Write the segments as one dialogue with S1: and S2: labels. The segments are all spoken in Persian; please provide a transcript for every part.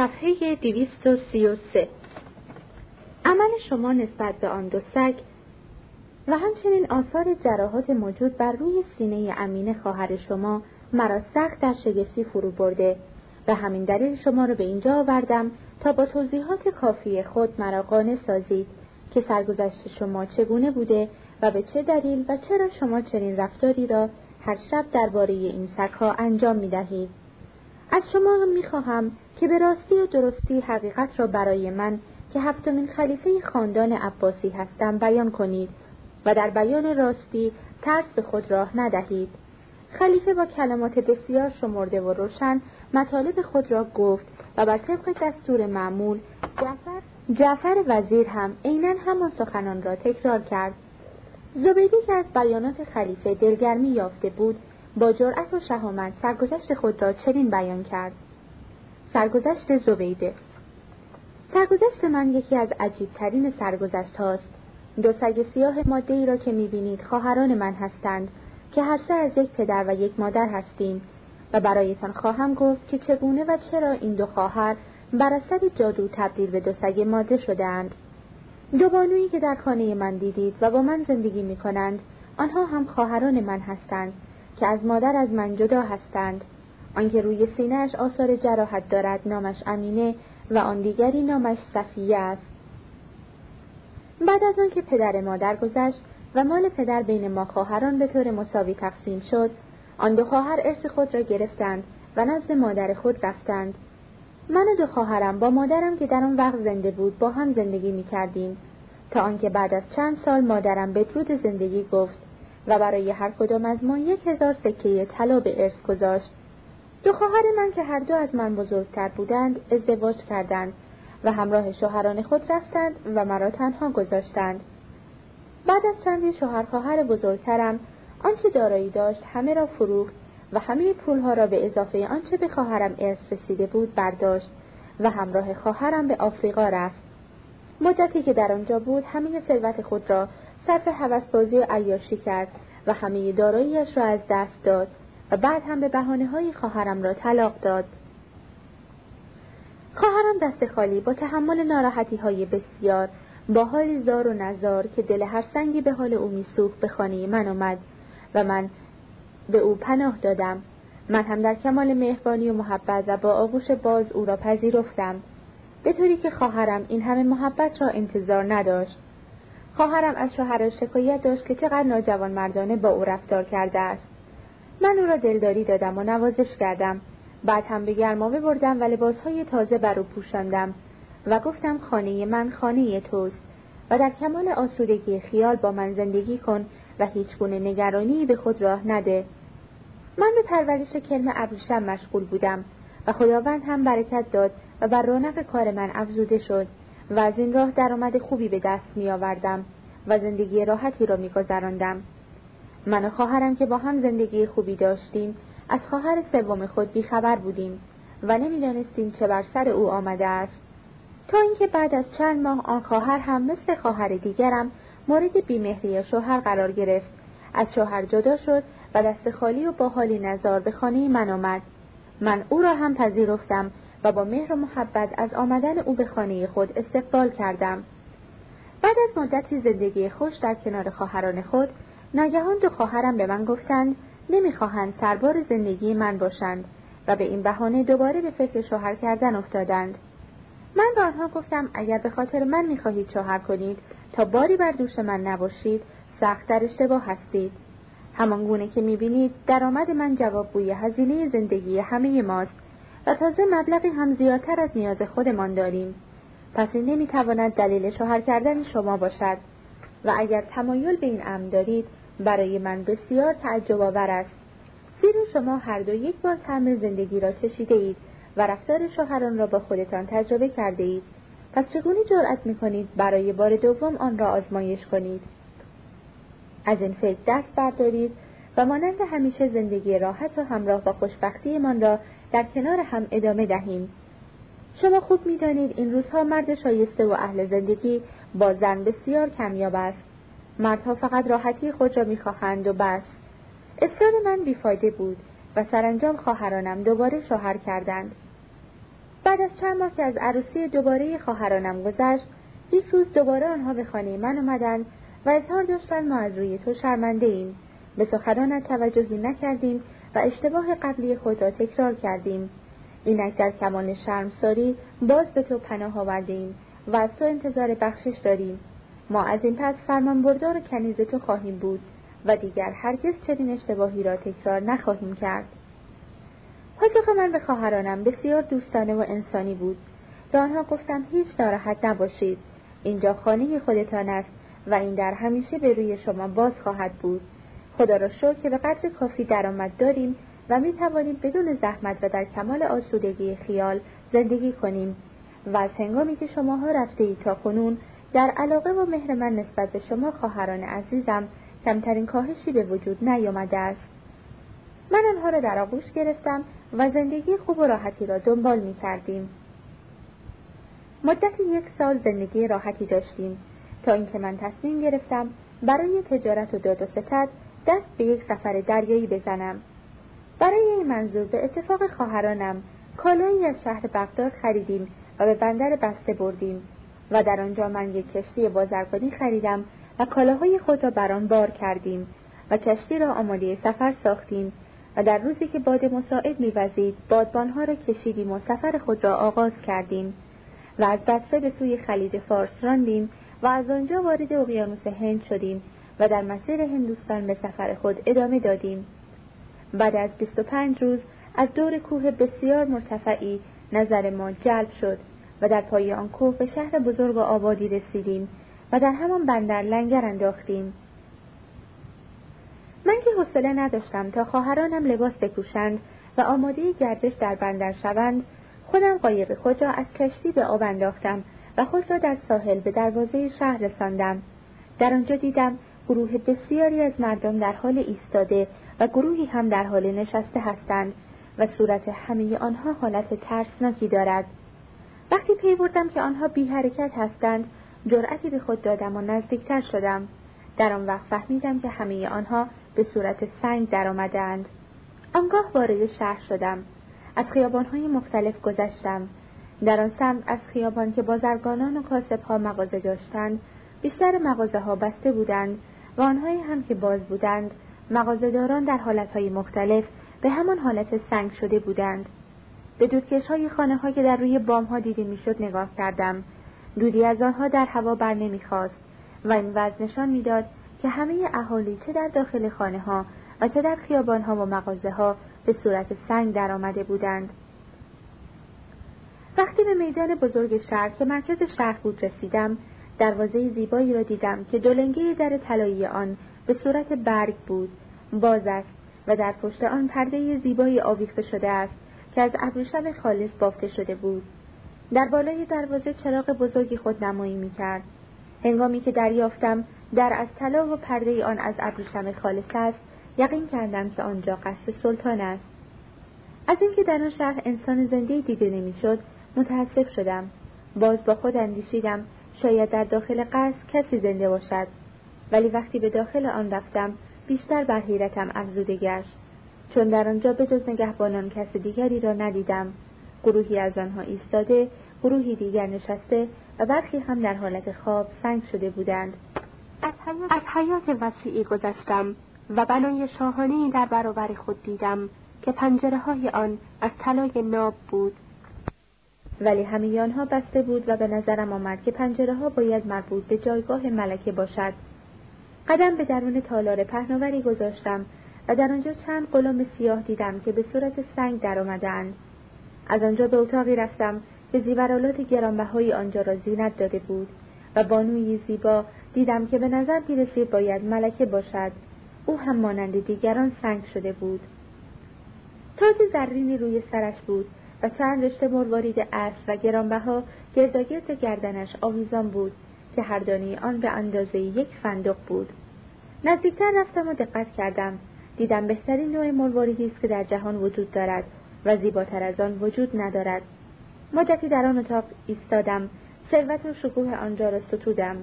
S1: صفحه 233 عمل شما نسبت به آن دو سگ و همچنین آثار جراحات موجود بر روی سینه امین خواهر شما مرا سخت در شگفتی فرو برده و همین دلیل شما را به اینجا آوردم تا با توضیحات کافی خود مرا قانع سازید که سرگذشت شما چگونه بوده و به چه دلیل و چرا شما چنین رفتاری را هر شب درباره این سگها انجام می دهید. از شما هم می خواهم که به راستی و درستی حقیقت را برای من که هفتمین خلیفه خاندان عباسی هستم بیان کنید و در بیان راستی ترس به خود راه ندهید. خلیفه با کلمات بسیار شمرده و روشن مطالب خود را گفت و بر طبق دستور معمول جعفر, جعفر وزیر هم عینا همان سخنان را تکرار کرد زبیدی که از بیانات خلیفه دلگرمی یافته بود با جرأت و شهامت سرگذشت خود را چنین بیان کرد. سرگذشت زبیده. سرگذشت من یکی از عجیبترین سرگذشت هاست دو سگ سیاه ماده ای را که می‌بینید خواهران من هستند که هر سه از یک پدر و یک مادر هستیم و برایتان خواهم گفت که چگونه و چرا این دو خواهر بر اثر جادو تبدیل به دو سگ ماده شدهاند. دو بانویی که در خانه من دیدید و با من زندگی می کنند آنها هم خواهران من هستند. که از مادر از من جدا هستند. آنکه روی سینهاش آثار جراحت دارد نامش امینه و آن دیگری نامش صفیه است. بعد از آنکه پدر مادر گذشت و مال پدر بین ما خواهران به طور مساوی تقسیم شد آن دو خواهر ارث خود را گرفتند و نزد مادر خود رفتند. من و دو خواهرم با مادرم که در آن وقت زنده بود با هم زندگی می کردیم تا آنکه بعد از چند سال مادرم بدرود زندگی گفت. و برای هر کدام از ما یک هزار سکه طلا به ارث گذاشت. دو خواهر من که هر دو از من بزرگتر بودند ازدواج کردند و همراه شوهران خود رفتند و مرا تنها گذاشتند. بعد از چندی شوهر خواهر بزرگترم آنچه دارایی داشت همه را فروخت و همه پولها را به اضافه آنچه به خواهرم ارث رسیده بود برداشت و همراه خواهرم به آفریقا رفت. مدتی که در آنجا بود همه ثروت خود را صرف هوسبازی و عیاشی کرد و همه داراییش را از دست داد و بعد هم به بحانه های خواهرم را طلاق داد. خواهرم دست خالی با تحمل ناراحتی های بسیار با حال زار و نزار که دل هر سنگی به حال او میسوخت به خانه من آمد و من به او پناه دادم. من هم در کمال مهربانی و محبت و با آغوش باز او را پذیرفتم. به طوری که خواهرم این همه محبت را انتظار نداشت. خواهرم از شوهرش شکایت داشت که چقدر ناجوان مردانه با او رفتار کرده است. من او را دلداری دادم و نوازش کردم. بعد هم به گرماوه بردم و لباسهای تازه بر او پوشاندم و گفتم خانه من خانه توست و در کمال آسودگی خیال با من زندگی کن و هیچ گونه نگرانی به خود راه نده. من به پرورش کلم ابریشم مشغول بودم و خداوند هم برکت داد و بر رونق کار من افزوده شد. و از این راه درآمد خوبی به دست می آوردم و زندگی راحتی را می گذراندم. من و خواهرم که با هم زندگی خوبی داشتیم از خواهر سوم خود بیخبر بودیم و نمی‌دانستیم چه بر سر او آمده است. تا اینکه بعد از چند ماه آن خواهر هم مثل خواهر دیگرم مورد بیمهری شوهر قرار گرفت. از شوهر جدا شد و دست خالی و با حالی نزار به خانه من آمد. من او را هم پذیرفتم و با مهر و محبت از آمدن او به خانه خود استقبال کردم. بعد از مدتی زندگی خوش در کنار خواهران خود ناگهان دو خواهرم به من گفتند نمی‌خواهند سربار زندگی من باشند و به این بهانه دوباره به فکر شوهر کردن افتادند. من به آنها گفتم اگر به خاطر من می‌خواهید شوهر کنید تا باری بر دوش من نباشید سخت در اشتباه هستید. همان گونه که می‌بینید درآمد من جواب بوی هزینه زندگی همه ماست و تازه مبلغی هم زیادتر از نیاز خودمان داریم. پس این نمی‌تواند دلیل شوهر کردن شما باشد. و اگر تمایل به این امر دارید برای من بسیار تعجب آور است. زیرا شما هر دو یک بار طعم زندگی را چشیده اید و رفتار شوهران را با خودتان تجربه کرده اید. پس چگونه جرأت می کنید برای بار دوم آن را آزمایش کنید؟ از این فکر دست بردارید و مانند همیشه زندگی راحت و همراه با خوشبختیمان را در کنار هم ادامه دهیم. شما خوب می‌دانید این روزها مرد شایسته و اهل زندگی با زن بسیار کمیاب است. مردها فقط راحتی خود را می‌خواهند و بس. اصرار من بیفایده بود و سرانجام خواهرانم دوباره شوهر کردند. بعد از چند ماه که از عروسی دوباره خواهرانم گذشت یک روز دوباره آنها به خانه من آمدند و اظهار داشتند ما از روی تو شرمنده ایم به سخنانت توجهی نکردیم و اشتباه قبلی خود را تکرار کردیم. اینک در کمال شرمساری باز به تو پناه آوردیم و از تو انتظار بخشش داریم. ما از این پس فرمان بردار و کنیز تو خواهیم بود و دیگر هرگز چنین اشتباهی را تکرار نخواهیم کرد. پاسخ من به خواهرانم بسیار دوستانه و انسانی بود. به آنها گفتم هیچ ناراحت نباشید. اینجا خانه خودتان است و این در همیشه به روی شما باز خواهد بود. خدا را شکر که به قدر کافی درآمد داریم و می توانیم بدون زحمت و در کمال آسودگی خیال زندگی کنیم. و از هنگامی که شماها رفته ای تا کنون در علاقه و مهر من نسبت به شما خواهران عزیزم کمترین کاهشی به وجود نیامده است. من آنها را در آغوش گرفتم و زندگی خوب و راحتی را دنبال می کردیم. مدت یک سال زندگی راحتی داشتیم. تا اینکه من تصمیم گرفتم برای تجارت و داد و ستد دست به یک سفر دریایی بزنم. برای این منظور به اتفاق خواهرانم کالایی از شهر بغداد خریدیم و به بندر بسته بردیم و در آنجا من یک کشتی بازرگانی خریدم و کالاهای خود را بر آن بار کردیم و کشتی را آماده سفر ساختیم و در روزی که باد مساعد میوزید بادبانها را کشیدیم و سفر خود را آغاز کردیم و از بچه به سوی خلیج فارس راندیم و از آنجا وارد اقیانوس هند شدیم و در مسیر هندوستان به سفر خود ادامه دادیم. بعد از 25 روز از دور کوه بسیار مرتفعی نظر ما جلب شد و در پای آن کوه به شهر بزرگ و آبادی رسیدیم و در همان بندر لنگر انداختیم. من که حوصله نداشتم تا خواهرانم لباس بپوشند و آماده گردش در بندر شوند خودم قایق خود را از کشتی به آب انداختم و خود را در ساحل به دروازه شهر رساندم. در آنجا دیدم گروه بسیاری از مردم در حال ایستاده و گروهی هم در حال نشسته هستند و صورت همه آنها حالت ترسناکی دارد. وقتی پی بردم که آنها بی حرکت هستند جرأتی به خود دادم و نزدیکتر شدم. در آن وقت فهمیدم که همه آنها به صورت سنگ درآمدهاند آنگاه وارد شهر شدم. از خیابانهای مختلف گذشتم. در آن سمت از خیابان که بازرگانان و کاسبها مغازه داشتند بیشتر مغازه ها بسته بودند و آنهایی هم که باز بودند مغازهداران در حالتهای مختلف به همان حالت سنگ شده بودند. به دودکش های خانه ها که در روی بام ها دیده می‌شد نگاه کردم. دودی از آنها در هوا بر نمی‌خواست و این وضع نشان می‌داد که همه اهالی چه در داخل خانه ها و چه در خیابان ها و مغازه ها به صورت سنگ درآمده بودند. وقتی به میدان بزرگ شهر که مرکز شهر بود رسیدم دروازه زیبایی را دیدم که دولنگه در طلایی آن به صورت برگ بود. باز است و در پشت آن پرده زیبایی آویخته شده است که از ابریشم خالص بافته شده بود. در بالای دروازه چراغ بزرگی خود نمایی می کرد. هنگامی که دریافتم در از طلا و پرده آن از ابریشم خالص است یقین کردم که آنجا قصر سلطان است. از اینکه در آن شهر انسان زنده دیده نمی‌شد متاسف شدم. باز با خود اندیشیدم شاید در داخل قصر کسی زنده باشد. ولی وقتی به داخل آن رفتم بیشتر بر حیرتم افزوده گشت. چون در آنجا به جز نگهبانان کس دیگری را ندیدم. گروهی از آنها ایستاده گروهی دیگر نشسته و برخی هم در حالت خواب سنگ شده بودند. از حیات وسیعی گذشتم و بنای شاهانه در برابر خود دیدم که پنجره های آن از طلای ناب بود. ولی همه آنها بسته بود و به نظرم آمد که پنجره ها باید مربوط به جایگاه ملکه باشد. قدم به درون تالار پهناوری گذاشتم و در آنجا چند غلام سیاه دیدم که به صورت سنگ درآمدهاند. از آنجا به اتاقی رفتم که زیورالات گرانبهایی آنجا را زینت داده بود و بانوی زیبا دیدم که به نظر می‌رسید باید ملکه باشد. او هم مانند دیگران سنگ شده بود. تاج زرینی روی سرش بود. و چند رشته مروارید اسب و گرانبها گرداگرد گردنش آویزان بود که هر دانی آن به اندازه یک فندق بود. نزدیکتر رفتم و دقت کردم. دیدم بهترین نوع مرواریدی است که در جهان وجود دارد و زیباتر از آن وجود ندارد. مدتی در آن اتاق ایستادم. ثروت و شکوه آنجا را ستودم.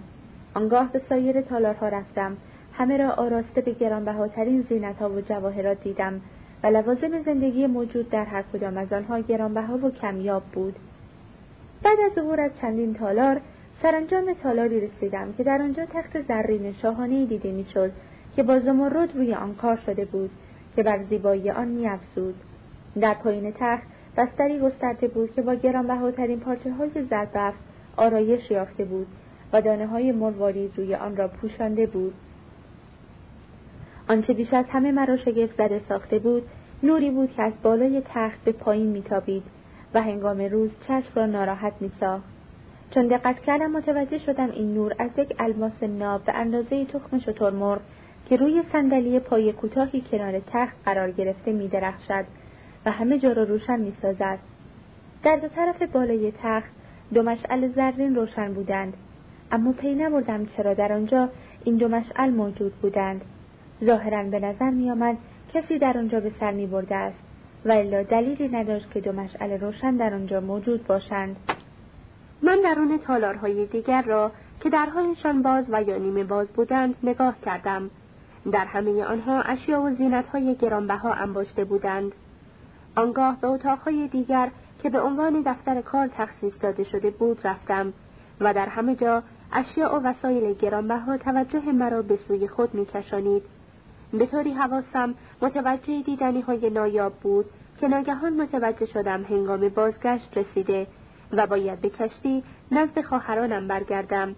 S1: آنگاه به سایر تالارها رفتم. همه را آراسته به گرانبهاترین زینتها و جواهرات دیدم. و لوازم زندگی موجود در هر کدام از آنها گرانبها و کمیاب بود. بعد از عبور از چندین تالار سرانجام تالاری رسیدم که در آنجا تخت زرین شاهانه دیده می‌شد که با زمرد روی آن کار شده بود که بر زیبایی آن میافزود. در پایین تخت بستری گسترده بود که با گرانبهاترین پارچه های زربفت آرایش یافته بود و دانه های مروارید روی آن را پوشانده بود. آنچه بیش از همه مرا شگفت زده ساخته بود نوری بود که از بالای تخت به پایین میتابید و هنگام روز چشم را ناراحت میساخت. چون دقت کردم متوجه شدم این نور از یک الماس ناب به اندازه تخم شترمرغ که روی صندلی پای کوتاهی کنار تخت قرار گرفته میدرخشد و همه جا را روشن می‌سازد. در دو طرف بالای تخت دو مشعل زرین روشن بودند اما پی نبردم چرا در آنجا این دو مشعل موجود بودند. ظاهرا به نظر میآمد کسی در آنجا به سر می برده است و الا دلیلی نداشت که دو مشعل روشن در آنجا موجود باشند.
S2: من درون تالارهای دیگر را که درهایشان باز و یا نیمه باز بودند نگاه کردم. در همه آنها اشیا و زینتهای گرانبها انباشته بودند. آنگاه به اتاقهای دیگر که به عنوان دفتر کار تخصیص داده شده بود رفتم و در همه جا اشیاء و وسایل گرانبها توجه مرا به سوی خود میکشانید. به طوری حواسم متوجه دیدنی های نایاب بود که ناگهان متوجه شدم هنگام بازگشت رسیده و باید به کشتی نزد خواهرانم برگردم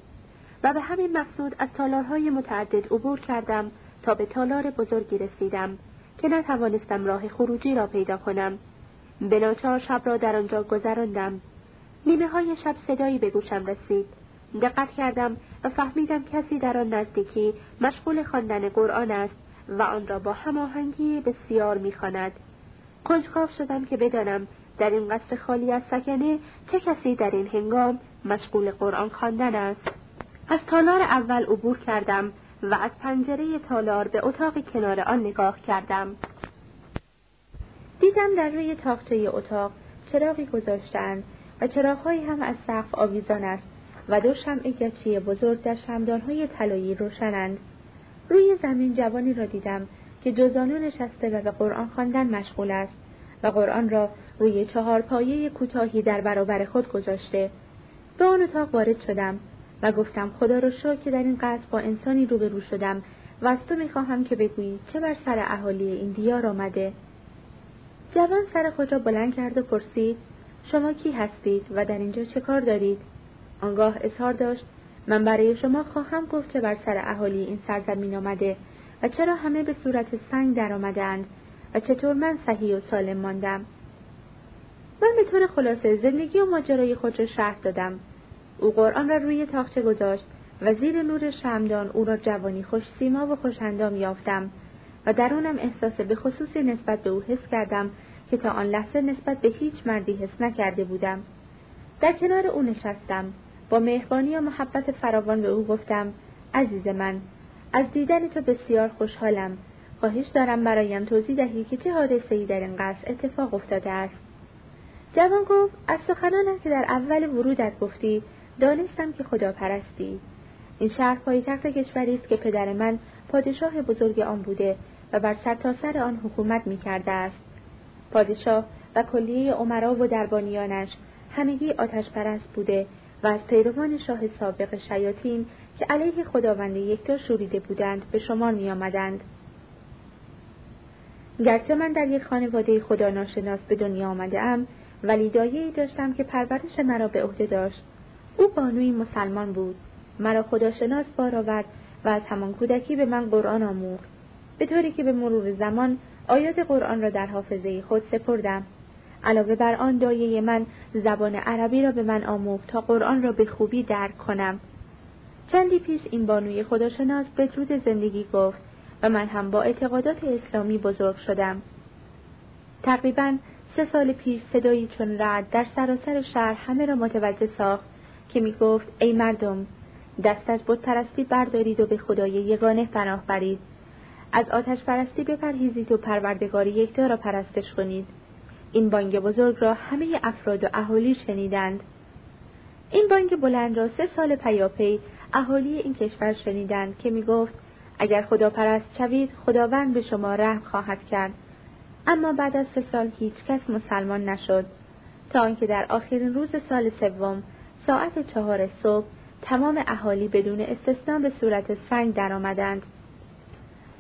S2: و به همین مقصود از تالارهای متعدد عبور کردم تا به تالار بزرگی رسیدم که نتوانستم راه خروجی را پیدا کنم. به ناچار شب را در آنجا گذراندم. نیمه های شب صدایی به گوشم رسید. دقت کردم و فهمیدم کسی در آن نزدیکی مشغول خواندن قرآن است. و آن را با هماهنگی بسیار می‌خواند. کنجکاو شدم که بدانم در این قصر خالی از سکنه چه کسی در این هنگام مشغول قرآن خواندن است. از تالار اول عبور کردم و از پنجره تالار به اتاق کنار آن نگاه کردم.
S1: دیدم در روی تاخچه اتاق چراغی گذاشتند و چراغهایی هم از سقف آویزان است و دو شمع گچی بزرگ در شمدانهای طلایی روشنند. روی زمین جوانی را دیدم که جزانو نشسته و به قرآن خواندن مشغول است و قرآن را روی چهار پایه کوتاهی در برابر خود گذاشته. به آن اتاق وارد شدم و گفتم خدا را شکر که در این قصد با انسانی روبرو شدم و از تو می‌خواهم که بگویی چه بر سر اهالی این دیار آمده. جوان سر خود را بلند کرد و پرسید شما کی هستید و در اینجا چه کار دارید؟ آنگاه اظهار داشت من برای شما خواهم گفت که بر سر اهالی این سرزمین آمده و چرا همه به صورت سنگ در آمدند و چطور من صحیح و سالم ماندم؟ من به طور خلاصه زندگی و ماجرای خود را شرح دادم. او قرآن را روی تاخچه گذاشت و زیر نور شمدان او را جوانی خوش سیما و خوشندام یافتم و درونم احساس به خصوصی نسبت به او حس کردم که تا آن لحظه نسبت به هیچ مردی حس نکرده بودم. در کنار او نشستم. با مهربانی و محبت فراوان به او گفتم عزیز من از دیدن تو بسیار خوشحالم. خواهش دارم برایم توضیح دهی که چه حادثه ای در این قصر اتفاق افتاده است. جوان گفت از سخنانم که در اول ورودت گفتی دانستم که خدا پرستی این شهر پایتخت کشوری است که پدر من پادشاه بزرگ آن بوده و بر سرتاسر سر آن حکومت می کرده است. پادشاه و کلیه عمرا و دربانیانش همگی آتش پرست بوده و از پیروان شاه سابق شیاطین که علیه خداوند یکتا شوریده بودند به شمار می آمدند. گرچه من در یک خانواده خدا ناشناس به دنیا آمده ام ولی دایه‌ای داشتم که پرورش مرا به عهده داشت. او بانوی مسلمان بود. مرا خداشناس بار آورد و از همان کودکی به من قرآن آموخت. به طوری که به مرور زمان آیات قرآن را در حافظه خود سپردم. علاوه بر آن دایه من زبان عربی را به من آموخت تا قرآن را به خوبی درک کنم. چندی پیش این بانوی خداشناس به جود زندگی گفت و من هم با اعتقادات اسلامی بزرگ شدم. تقریبا سه سال پیش صدایی چون رد در سراسر شهر همه را متوجه ساخت که می گفت ای مردم دست از بود پرستی بردارید و به خدای یگانه پناه برید. از آتش پرستی بپرهیزید و پروردگار یکتا را پرستش کنید. این بانگ بزرگ را همه افراد و اهالی شنیدند. این بانگ بلند را سه سال پیاپی اهالی این کشور شنیدند که می گفت اگر خدا پرست شوید خداوند به شما رحم خواهد کرد. اما بعد از سه سال هیچ کس مسلمان نشد. تا آنکه در آخرین روز سال سوم ساعت چهار صبح تمام اهالی بدون استثنا به صورت سنگ درآمدند.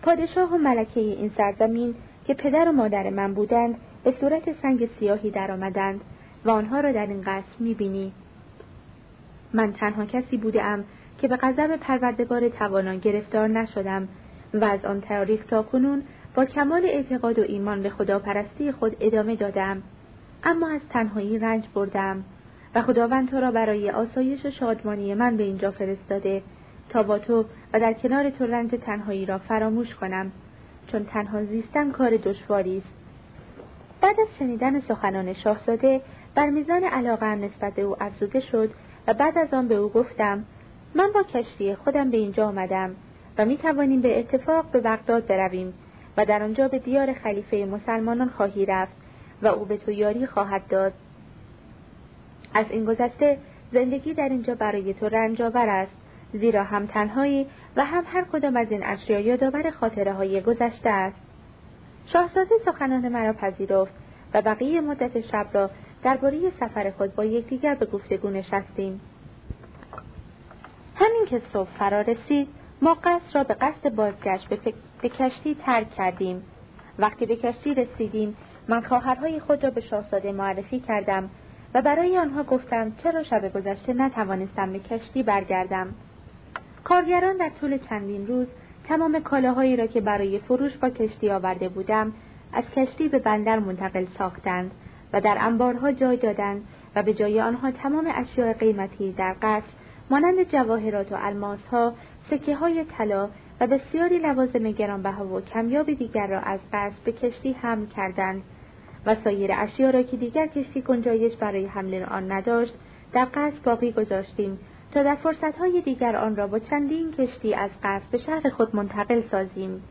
S1: پادشاه و ملکه این سرزمین که پدر و مادر من بودند به صورت سنگ سیاهی درآمدند و آنها را در این قصر می‌بینی. من تنها کسی بودم که به غضب پروردگار توانان گرفتار نشدم و از آن تاریخ تا کنون با کمال اعتقاد و ایمان به خداپرستی خود ادامه دادم اما از تنهایی رنج بردم و خداوند تو را برای آسایش شادمانی من به اینجا فرستاده تا با تو و در کنار تو رنج تنهایی را فراموش کنم. چون تنها زیستن کار دشواری است. بعد از شنیدن سخنان شاهزاده بر میزان علاقه نسبت به او افزوده شد و بعد از آن به او گفتم من با کشتی خودم به اینجا آمدم و می توانیم به اتفاق به بغداد برویم و در آنجا به دیار خلیفه مسلمانان خواهی رفت و او به تو یاری خواهد داد. از این گذشته زندگی در اینجا برای تو رنجآور است زیرا هم تنهایی و هم هر کدام از این اشیا یادآور خاطره های گذشته است. شاهزاده سخنان مرا پذیرفت و بقیه مدت شب را درباره سفر خود با یکدیگر به گفتگو نشستیم. همین که صبح فرا رسید ما قصد را به قصد بازگشت به, کشتی ترک کردیم. وقتی به کشتی رسیدیم من خواهرهای خود را به شاهزاده معرفی کردم و برای آنها گفتم چرا شب گذشته نتوانستم به کشتی برگردم. کارگران در طول چندین روز تمام کالاهایی را که برای فروش با کشتی آورده بودم از کشتی به بندر منتقل ساختند و در انبارها جای دادند و به جای آنها تمام اشیاء قیمتی در قصر مانند جواهرات و الماسها سکه های طلا و بسیاری لوازم گرانبها و کمیاب دیگر را از قصر به کشتی حمل کردند و سایر اشیا را که دیگر کشتی گنجایش برای حمل آن نداشت در قصر باقی گذاشتیم تا در فرصتهای دیگر آن را با چندین کشتی از قصر به شهر خود منتقل سازیم.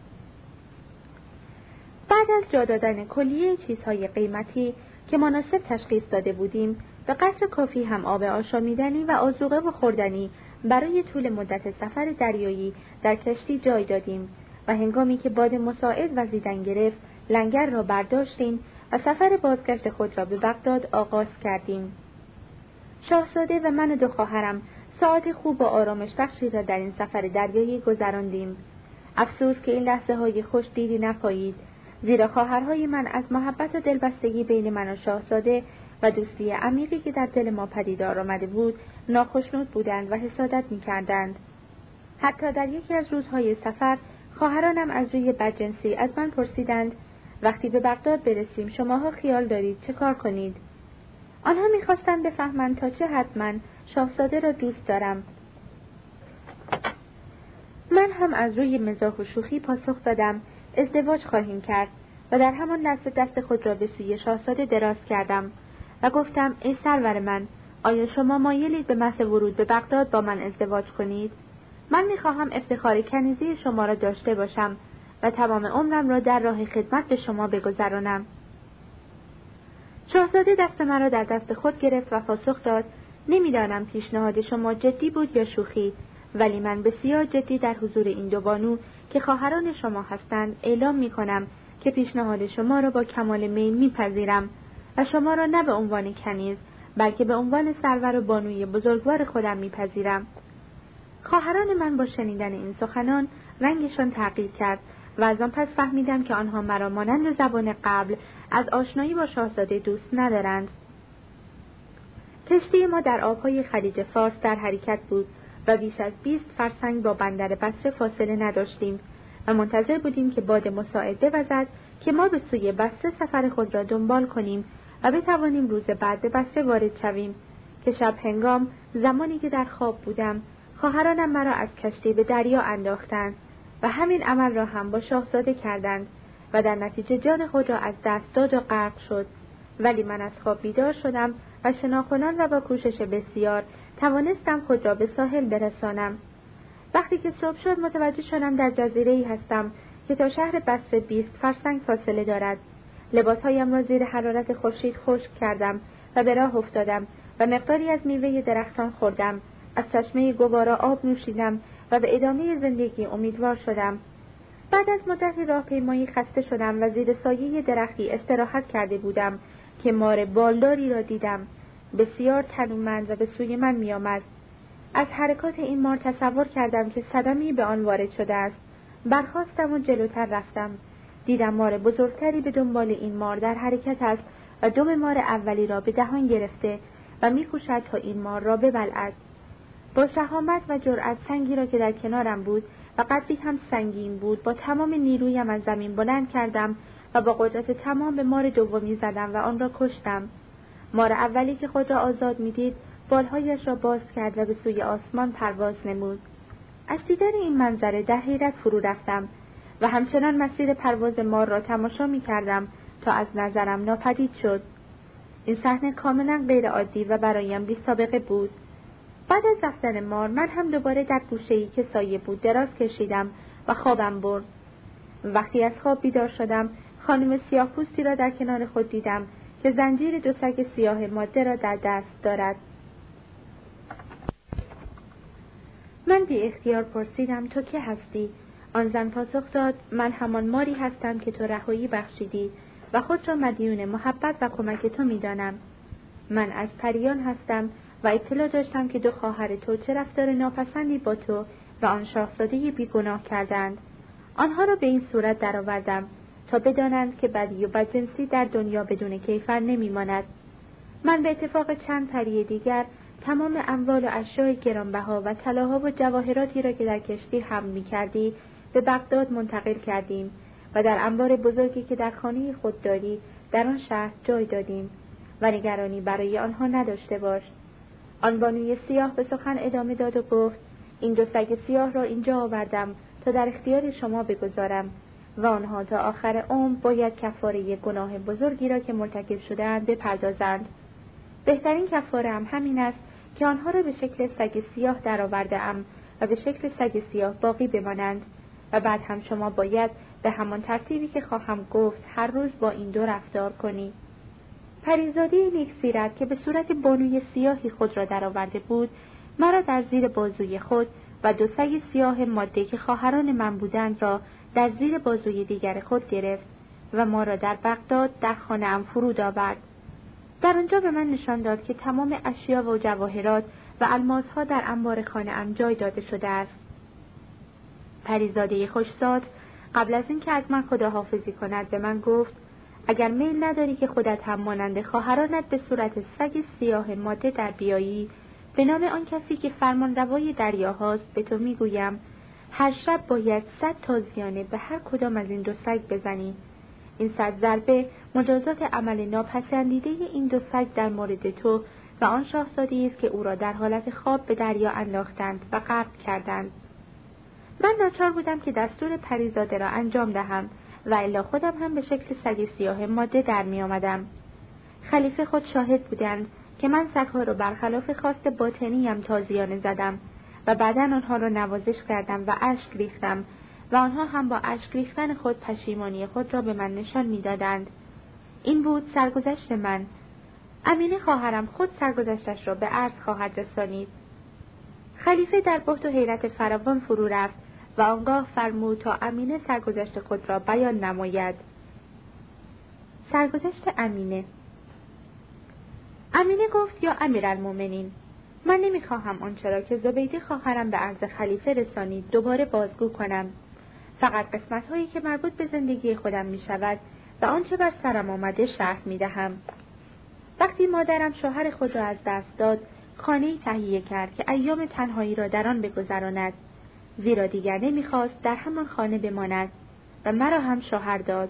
S1: بعد از جا دادن کلیه چیزهای قیمتی که مناسب تشخیص داده بودیم به قصر کافی هم آب آشامیدنی و آزوقه و خوردنی برای طول مدت سفر دریایی در کشتی جای دادیم و هنگامی که باد مساعد وزیدن گرفت لنگر را برداشتیم و سفر بازگشت خود را به بغداد آغاز کردیم. شاهزاده و من و دو خواهرم ساعت خوب و آرامش بخشی را در این سفر دریایی گذراندیم. افسوس که این لحظه های خوش دیدی نپایید زیرا خواهرهای من از محبت و دلبستگی بین من و شاهزاده و دوستی عمیقی که در دل ما پدیدار آمده بود ناخشنود بودند و حسادت می‌کردند. حتی در یکی از روزهای سفر خواهرانم از روی بدجنسی از من پرسیدند وقتی به بغداد برسیم شماها خیال دارید چه کار کنید؟ آنها می‌خواستند بفهمند تا چه حد من شاهزاده را دوست دارم. من هم از روی مزاح و شوخی پاسخ دادم. ازدواج خواهیم کرد و در همان لحظه دست خود را به سوی شاهزاده دراز کردم و گفتم ای سرور من آیا شما مایلید به محض ورود به بغداد با من ازدواج کنید؟ من می‌خواهم افتخار کنیزی شما را داشته باشم و تمام عمرم را در راه خدمت به شما بگذرانم. شاهزاده دست مرا در دست خود گرفت و پاسخ داد نمی‌دانم پیشنهاد شما جدی بود یا شوخی ولی من بسیار جدی در حضور این دو بانو که خواهران شما هستند اعلام می کنم که پیشنهاد شما را با کمال میل میپذیرم و شما را نه به عنوان کنیز بلکه به عنوان سرور و بانوی بزرگوار خودم میپذیرم. خواهران من با شنیدن این سخنان رنگشان تغییر کرد و از آن پس فهمیدم که آنها مرا مانند زبان قبل از آشنایی با شاهزاده دوست ندارند. کشتی ما در آبهای خلیج فارس در حرکت بود و بیش از بیست فرسنگ با بندر بسره فاصله نداشتیم و منتظر بودیم که باد مساعد بوزد که ما به سوی بسره سفر خود را دنبال کنیم و بتوانیم روز بعد به بسره وارد شویم که شب هنگام زمانی که در خواب بودم خواهرانم مرا از کشتی به دریا انداختند. و همین عمل را هم با شاهزاده کردند و در نتیجه جان خود را از دست داد و غرق شد. ولی من از خواب بیدار شدم و شناخنان و با کوشش بسیار توانستم خود را به ساحل برسانم. وقتی که صبح شد متوجه شدم در جزیره ای هستم که تا شهر بصره بیست فرسنگ فاصله دارد. لباسهایم را زیر حرارت خورشید خشک کردم و به راه افتادم و مقداری از میوه درختان خوردم. از چشمه گوارا آب نوشیدم و به ادامه زندگی امیدوار شدم. بعد از مدتی راهپیمایی خسته شدم و زیر سایه درختی استراحت کرده بودم که مار بالداری را دیدم. بسیار تنومند و به سوی من میآمد. از حرکات این مار تصور کردم که صدمی به آن وارد شده است. برخواستم و جلوتر رفتم. دیدم مار بزرگتری به دنبال این مار در حرکت است و دم مار اولی را به دهان گرفته و میکوشد تا این مار را ببلعد. با شهامت و جرأت سنگی را که در کنارم بود و قدری هم سنگین بود با تمام نیرویم از زمین بلند کردم و با قدرت تمام به مار دومی زدم و آن را کشتم. مار اولی که خود را آزاد می‌دید بالهایش را باز کرد و به سوی آسمان پرواز نمود. از دیدن این منظره در حیرت فرو رفتم و همچنان مسیر پرواز مار را تماشا می کردم تا از نظرم ناپدید شد. این صحنه کاملا غیر عادی و برایم بی سابقه بود. بعد از رفتن مار من هم دوباره در ای که سایه بود دراز کشیدم و خوابم برد. وقتی از خواب بیدار شدم خانم سیاه پوستی را در کنار خود دیدم که زنجیر دو سگ سیاه ماده را در دست دارد. من بی اختیار پرسیدم تو که هستی؟ آن زن پاسخ داد من همان ماری هستم که تو رهایی بخشیدی و خود را مدیون محبت و کمک تو می‌دانم. من از پریان هستم و اطلاع داشتم که دو خواهر تو چه رفتار ناپسندی با تو و آن شاهزاده بیگناه کردند. آنها را به این صورت درآوردم تا بدانند که بدی و بدجنسی در دنیا بدون کیفر نمیماند. من به اتفاق چند پری دیگر تمام اموال و اشیاء گرانبها و طلاها و جواهراتی را که در کشتی هم می کردی به بغداد منتقل کردیم و در انبار بزرگی که در خانه خود داری در آن شهر جای دادیم و نگرانی برای آنها نداشته باش. آن بانوی سیاه به سخن ادامه داد و گفت این دو سگ سیاه را اینجا آوردم تا در اختیار شما بگذارم و آنها تا آخر عمر باید کفاره گناه بزرگی را که مرتکب شدهاند بپردازند. بهترین کفاره هم همین است که آنها را به شکل سگ سیاه درآورده ام و به شکل سگ سیاه باقی بمانند و بعد هم شما باید به همان ترتیبی که خواهم گفت هر روز با این دو رفتار کنی. پریزاده نیک سیرت که به صورت بانوی سیاهی خود را درآورده بود مرا در زیر بازوی خود و دو سگ سیاه ماده که خواهران من بودند را در زیر بازوی دیگر خود گرفت و ما را در بغداد در خانه ام فرود آورد. در آنجا به من نشان داد که تمام اشیا و جواهرات و الماسها در انبار خانه ام جای داده شده است. پریزاده خوشزاد قبل از اینکه از من خداحافظی کند به من گفت اگر میل نداری که خودت هم مانند خواهرانت به صورت سگ سیاه ماده در بیایی به نام آن کسی که فرمان روای دریاهاست به تو می‌گویم هر شب باید صد تازیانه به هر کدام از این دو سگ بزنی. این صد ضربه مجازات عمل ناپسندیده این دو سگ در مورد تو و آن شاهزاده است که او را در حالت خواب به دریا انداختند و غرق کردند. من ناچار بودم که دستور پریزاده را انجام دهم. و الا خودم هم به شکل سگ سیاه ماده در می آمدم. خلیفه خود شاهد بودند که من سگها را برخلاف خواست باطنیم تازیانه زدم و بعدا آنها را نوازش کردم و اشک ریختم و آنها هم با اشک ریختن خود پشیمانی خود را به من نشان می‌دادند این بود سرگذشت من. امینه خواهرم خود سرگذشتش را به عرض خواهد رسانید. خلیفه در بحت و حیرت فراوان فرو رفت. و آنگاه فرمود تا امینه سرگذشت خود را بیان نماید. سرگذشت امینه. امینه گفت یا امیرالمؤمنین من نمی‌خواهم آنچه را که زبیده خواهرم به عرض خلیفه رسانید دوباره بازگو کنم. فقط قسمت هایی که مربوط به زندگی خودم می شود و آنچه بر سرم آمده شرح می دهم. وقتی مادرم شوهر خود را از دست داد خانه تهیه کرد که ایام تنهایی را در آن بگذراند. زیرا دیگر نمی‌خواست در همان خانه بماند و مرا هم شوهر داد.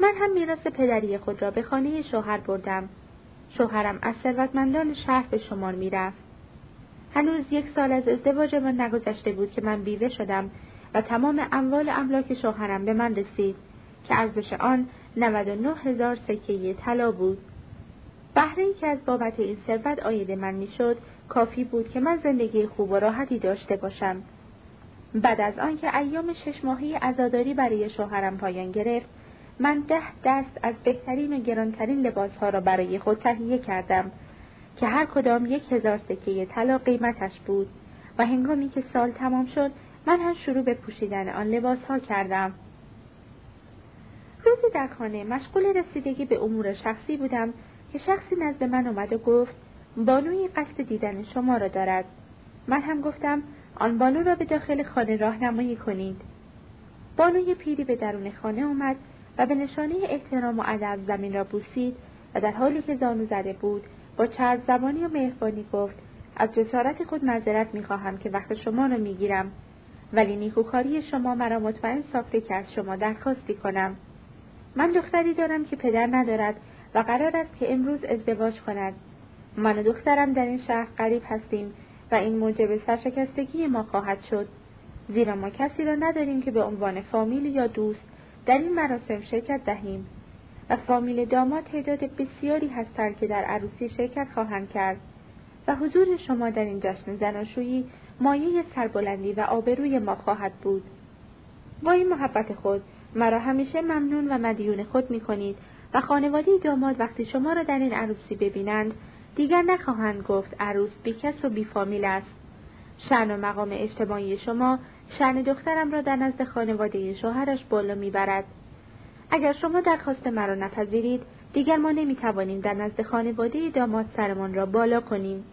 S1: من هم میراث پدری خود را به خانه شوهر بردم. شوهرم از ثروتمندان شهر به شمار می‌رفت. هنوز یک سال از ازدواج من نگذشته بود که من بیوه شدم و تمام اموال املاک شوهرم به من رسید که ارزش آن 99 هزار سکه طلا بود. بهره که از بابت این ثروت آید من می‌شد کافی بود که من زندگی خوب و راحتی داشته باشم. بعد از آنکه ایام شش ماهی عزاداری برای شوهرم پایان گرفت من ده دست از بهترین و گرانترین لباسها را برای خود تهیه کردم که هر کدام یک هزار سکه طلا قیمتش بود و هنگامی که سال تمام شد من هم شروع به پوشیدن آن لباسها کردم. روزی در خانه مشغول رسیدگی به امور شخصی بودم که شخصی نزد من اومد و گفت بانوی قصد دیدن شما را دارد. من هم گفتم آن بانو را به داخل خانه راهنمایی کنید. بانوی پیری به درون خانه آمد و به نشانه احترام و ادب زمین را بوسید و در حالی که زانو زده بود با چرب زبانی و مهربانی گفت از جسارت خود معذرت می‌خواهم که وقت شما را می‌گیرم ولی نیکوکاری شما مرا مطمئن ساخته که از شما درخواستی کنم. من دختری دارم که پدر ندارد و قرار است که امروز ازدواج کند. من و دخترم در این شهر قریب هستیم و این موجب سرشکستگی ما خواهد شد. زیرا ما کسی را نداریم که به عنوان فامیل یا دوست در این مراسم شرکت دهیم. و فامیل داماد تعداد بسیاری هستند که در عروسی شرکت خواهند کرد. و حضور شما در این جشن زناشویی مایه سربلندی و آبروی ما خواهد بود. با این محبت خود مرا همیشه ممنون و مدیون خود می کنید و خانواده داماد وقتی شما را در این عروسی ببینند دیگر نخواهند گفت عروس بیکس و بیفامیل است. شن و مقام اجتماعی شما شن دخترم را در نزد خانواده شوهرش بالا می‌برد. اگر شما درخواست مرا نپذیرید دیگر ما نمی‌توانیم در نزد خانواده داماد سرمان را بالا کنیم.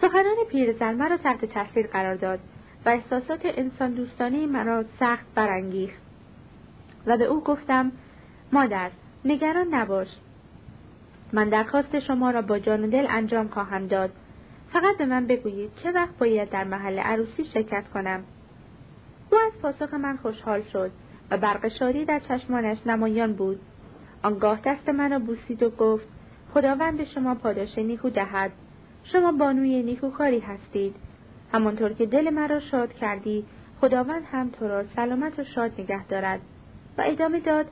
S1: سخنان پیرزن مرا تحت تاثیر قرار داد و احساسات انسان دوستانه مرا سخت برانگیخت. و به او گفتم مادر نگران نباش. من درخواست شما را با جان و دل انجام خواهم داد. فقط به من بگویید چه وقت باید در محل عروسی شرکت کنم. او از پاسخ من خوشحال شد و برق شادی در چشمانش نمایان بود. آنگاه دست من را بوسید و گفت خداوند به شما پاداش نیکو دهد. شما بانوی نیکوکاری هستید. همانطور که دل مرا شاد کردی خداوند هم تو را سلامت و شاد نگه دارد. و ادامه داد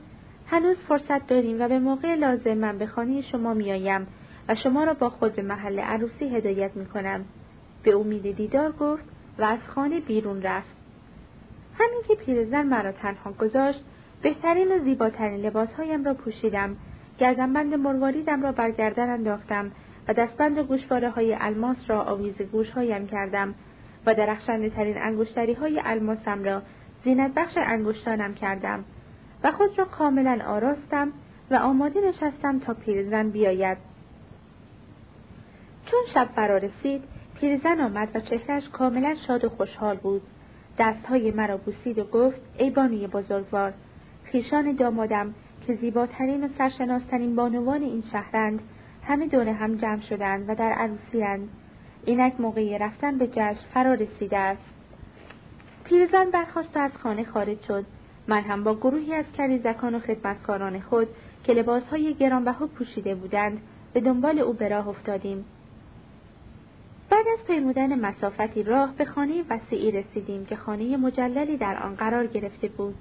S1: هنوز فرصت داریم و به موقع لازم من به خانه شما میآیم و شما را با خود به محل عروسی هدایت می کنم. به امید دیدار گفت و از خانه بیرون رفت. همین که پیرزن مرا تنها گذاشت بهترین و زیباترین لباسهایم را پوشیدم گردنبند مرواریدم را بر گردن انداختم و دستبند گوشواره های الماس را آویز گوشهایم کردم و درخشنده ترین انگشتری های الماسم را زینت بخش انگشتانم کردم و خود را کاملا آراستم و آماده نشستم تا پیرزن بیاید. چون شب فرا رسید پیرزن آمد و چهرش کاملا شاد و خوشحال بود. دستهای مرا بوسید و گفت ای بانوی بزرگوار خیشان دامادم که زیباترین و سرشناسترین بانوان این شهرند همه دور هم جمع شدند و در عروسی اینک موقعی رفتن به جشن فرا رسیده است. پیرزن برخواست از خانه خارج شد. من هم با گروهی از کنیزکان و خدمتکاران خود که لباسهای گرانبها پوشیده بودند به دنبال او به راه افتادیم. بعد از پیمودن مسافتی راه به خانه وسیعی رسیدیم که خانه مجللی در آن قرار گرفته بود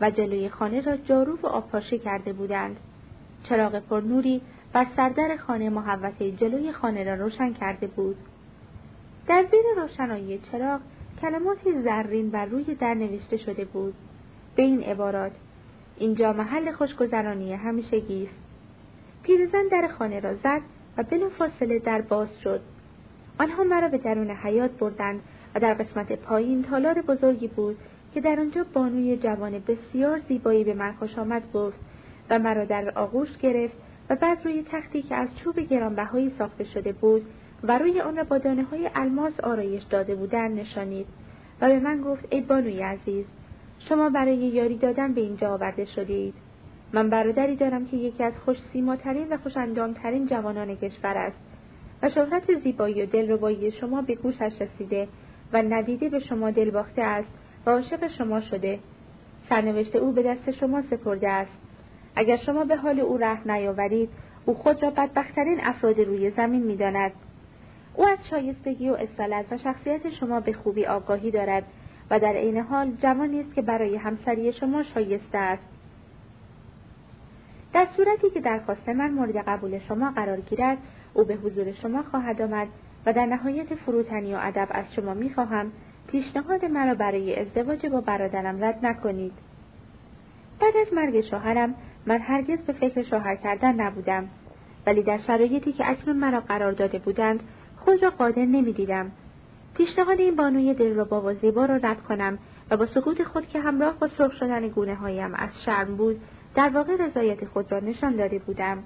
S1: و جلوی خانه را جارو و آبپاشی کرده بودند. چراغ پرنوری بر سردر خانه محوطه جلوی خانه را روشن کرده بود. در زیر روشنایی چراغ کلماتی زرین بر روی در نوشته شده بود. به این عبارات. اینجا محل خوشگذرانی همیشگی است. پیرزن در خانه را زد و فاصله در باز شد. آنها مرا به درون حیات بردند و در قسمت پایین تالار بزرگی بود که در آنجا بانوی جوان بسیار زیبایی به من خوش آمد گفت و مرا در آغوش گرفت و بعد روی تختی که از چوب گرانبهایی ساخته شده بود و روی آن را با دانه های الماس آرایش داده بودند نشانید و به من گفت ای بانوی عزیز شما برای یاری دادن به اینجا آورده شدید. من برادری دارم که یکی از خوش سیماترین و خوش اندامترین جوانان کشور است و شهرت زیبایی و دلربایی شما به گوشش رسیده و ندیده به شما دل باخته است و عاشق شما شده. سرنوشت او به دست شما سپرده است. اگر شما به حال او رحم نیاورید او خود را بدبختترین افراد روی زمین می‌داند. او از شایستگی و اصالت و شخصیت شما به خوبی آگاهی دارد و در عین حال جوانی است که برای همسری شما شایسته است. در صورتی که درخواست من مورد قبول شما قرار گیرد او به حضور شما خواهد آمد و در نهایت فروتنی و ادب از شما می‌خواهم. پیشنهاد مرا برای ازدواج با برادرم رد نکنید. بعد از مرگ شوهرم من هرگز به فکر شوهر کردن نبودم. ولی در شرایطی که اکنون مرا قرار داده بودند خود را قادر نمی‌دیدم. پیشنهاد این بانوی دلربا و زیبا را رد کنم و با سکوت خود که همراه با سرخ شدن گونه هایم از شرم بود در واقع رضایت خود را نشان داده بودم.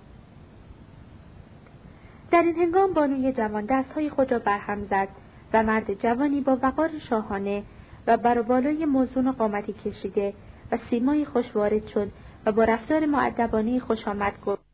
S1: در این هنگام بانوی جوان دستهای خود را برهم زد و مرد جوانی با وقار شاهانه و برابالای موزون و قامتی کشیده و سیمای خوش وارد شد و با رفتار معدبانه خوش آمد گفت.